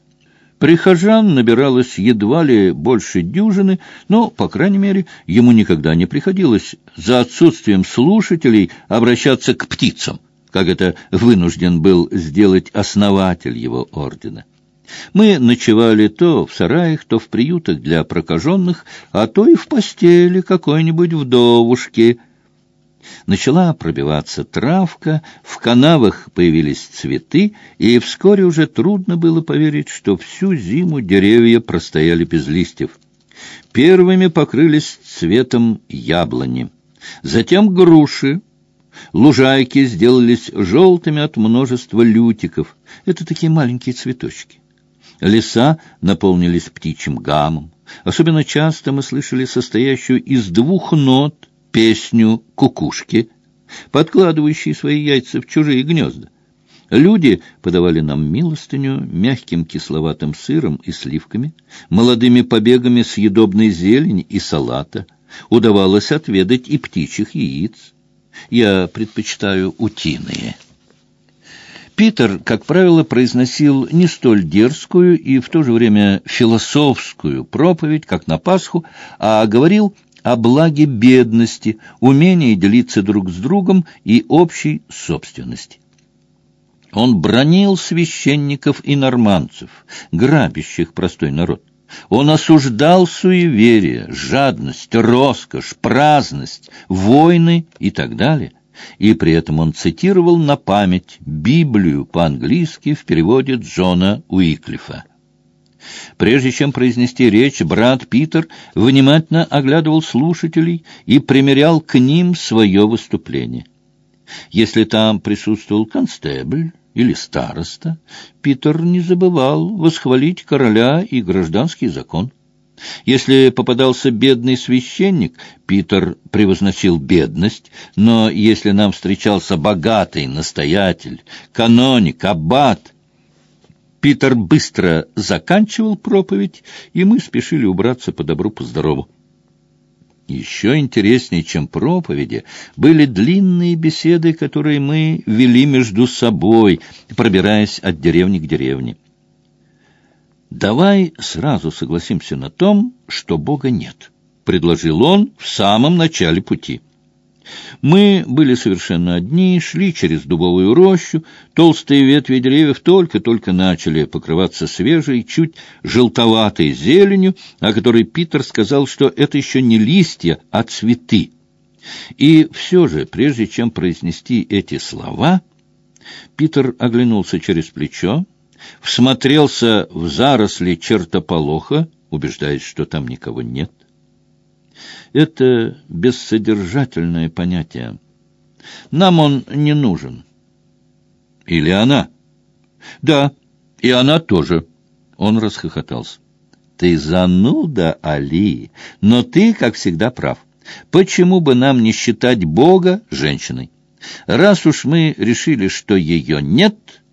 Прихожан набиралось едва ли больше дюжины, но, по крайней мере, ему никогда не приходилось за отсутствием слушателей обращаться к птицам, как это вынужден был сделать основатель его ордена. Мы ночевали то в сараях, то в приютах для прокаженных, а то и в постели какой-нибудь вдовушки — Начала пробиваться травка, в канавах появились цветы, и вскоре уже трудно было поверить, что всю зиму деревья простояли без листьев. Первыми покрылись цветом яблони, затем груши. Лужайки сделались желтыми от множества лютиков. Это такие маленькие цветочки. Леса наполнились птичьим гамом. Особенно часто мы слышали состоящую из двух нот песню кукушки, подкладывающей свои яйца в чужие гнезда. Люди подавали нам милостыню мягким кисловатым сыром и сливками, молодыми побегами съедобной зелени и салата. Удавалось отведать и птичьих яиц. Я предпочитаю утиные. Питер, как правило, произносил не столь дерзкую и в то же время философскую проповедь, как на Пасху, а говорил о благе бедности, умении делиться друг с другом и общей собственности. Он бронил священников и норманцев, грабящих простой народ. Он осуждал суеверие, жадность, роскошь, праздность, войны и так далее. И при этом он цитировал на память Библию по-английски в переводе Джона Уиклифа. Прежде чем произнести речь, брат Питер внимательно оглядывал слушателей и примерял к ним свое выступление. Если там присутствовал констебль или староста, Питер не забывал восхвалить короля и гражданский закон. Если попадался бедный священник, Питер превозносил бедность, но если нам встречался богатый настоятель, каноник, аббат — Питер быстро заканчивал проповедь, и мы спешили убраться по добру, по здорову. Еще интереснее, чем проповеди, были длинные беседы, которые мы вели между собой, пробираясь от деревни к деревне. «Давай сразу согласимся на том, что Бога нет», — предложил он в самом начале пути. Мы были совершенно одни, шли через дубовую рощу, толстые ветви деревьев только-только начали покрываться свежей, чуть желтоватой зеленью, о которой Питер сказал, что это еще не листья, а цветы. И все же, прежде чем произнести эти слова, Питер оглянулся через плечо, всмотрелся в заросли чертополоха, убеждаясь, что там никого нет, это бессодержательное понятие. Нам он не нужен. Или она? Да, и она тоже. Он расхохотался. Ты зануда, Али, но ты, как всегда, прав. Почему бы нам не считать Бога женщиной? Раз уж мы решили, что ее нет,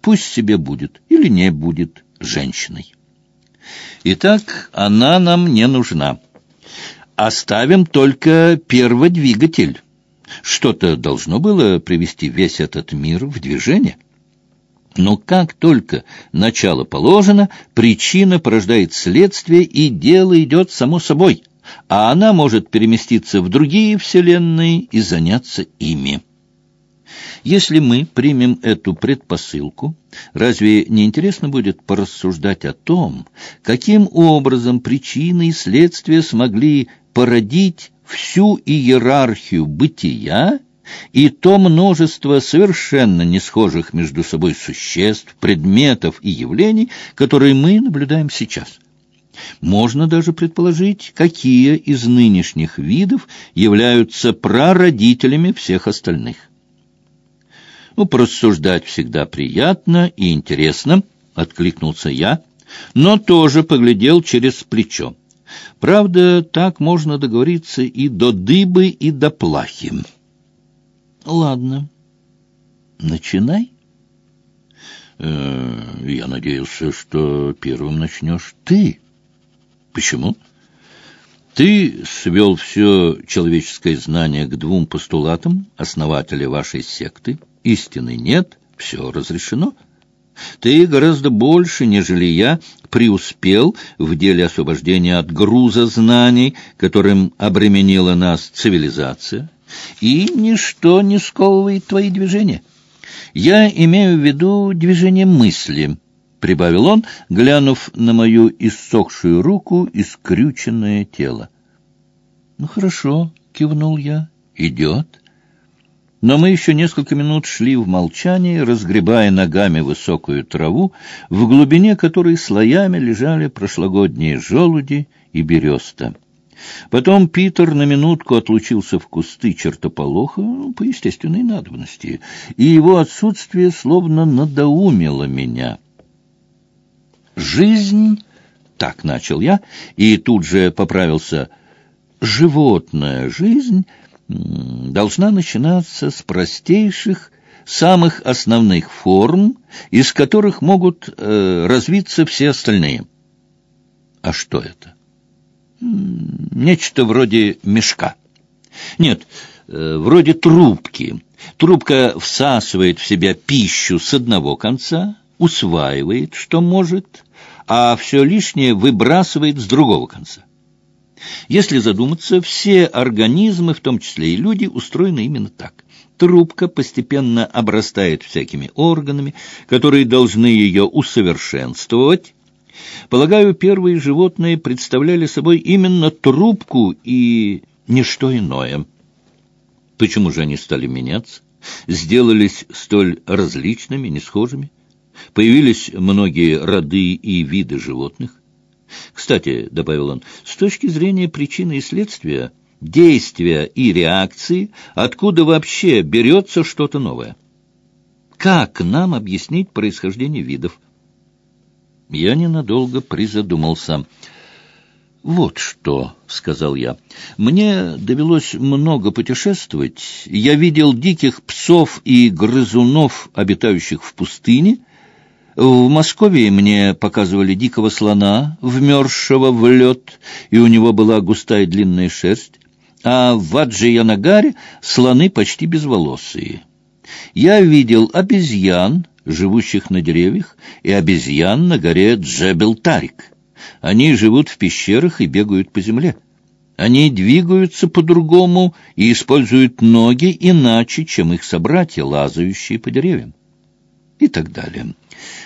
пусть себе будет или не будет женщиной. Итак, она нам не нужна. Оставим только перводвигатель. Что-то должно было привести весь этот мир в движение. Но как только начало положено, причина порождает следствие, и дело идет само собой, а она может переместиться в другие вселенные и заняться ими. Если мы примем эту предпосылку, разве не интересно будет порассуждать о том, каким образом причины и следствия смогли породить всю иерархию бытия и то множество совершенно не схожих между собой существ, предметов и явлений, которые мы наблюдаем сейчас. Можно даже предположить, какие из нынешних видов являются прародителями всех остальных. Ну, порассуждать всегда приятно и интересно, — откликнулся я, но тоже поглядел через плечо. Правда, так можно договориться и до дыбы, и до плахи. Ладно, начинай. Э, я надеялся, что первым начнешь ты. Почему? Ты свел все человеческое знание к двум постулатам основателя вашей секты. Истины нет, все разрешено — ты гораздо больше, нежели я, преуспел в деле освобождения от груза знаний, которым обременила нас цивилизация, и ничто не сковывает твои движения. Я имею в виду движение мысли, — прибавил он, глянув на мою иссохшую руку и скрюченное тело. — Ну, хорошо, — кивнул я, — идет. Но мы еще несколько минут шли в молчании, разгребая ногами высокую траву, в глубине которой слоями лежали прошлогодние желуди и береста. Потом Питер на минутку отлучился в кусты чертополоха ну, по естественной надобности, и его отсутствие словно надоумило меня. «Жизнь...» — так начал я, и тут же поправился. «Животная жизнь...» должна начинаться с простейших, самых основных форм, из которых могут э, развиться все остальные. А что это? Нечто вроде мешка. Нет, э, вроде трубки. Трубка всасывает в себя пищу с одного конца, усваивает, что может, а все лишнее выбрасывает с другого конца. Если задуматься, все организмы, в том числе и люди, устроены именно так. Трубка постепенно обрастает всякими органами, которые должны ее усовершенствовать. Полагаю, первые животные представляли собой именно трубку и ничто иное. Почему же они стали меняться? Сделались столь различными, несхожими? Появились многие роды и виды животных. Кстати, — добавил он, — с точки зрения причины и следствия, действия и реакции, откуда вообще берется что-то новое? Как нам объяснить происхождение видов? Я ненадолго призадумался. «Вот что», — сказал я, — «мне довелось много путешествовать. Я видел диких псов и грызунов, обитающих в пустыне, В Москве мне показывали дикого слона, вмерзшего в лед, и у него была густая длинная шерсть, а в Аджиянагаре слоны почти безволосые. Я видел обезьян, живущих на деревьях, и обезьян на горе Джебел-Тарик. Они живут в пещерах и бегают по земле. Они двигаются по-другому и используют ноги иначе, чем их собратья, лазающие по деревьям. И так далее.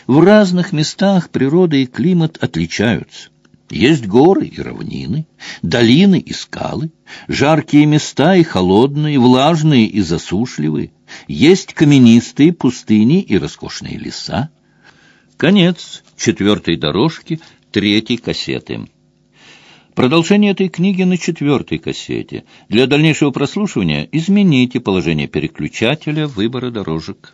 В разных местах природа и климат отличаются. Есть горы и равнины, долины и скалы, жаркие места и холодные, влажные и засушливые. Есть каменистые пустыни и роскошные леса. Конец четвертой дорожки третьей кассеты. Продолжение этой книги на четвертой кассете. Для дальнейшего прослушивания измените положение переключателя выбора дорожек.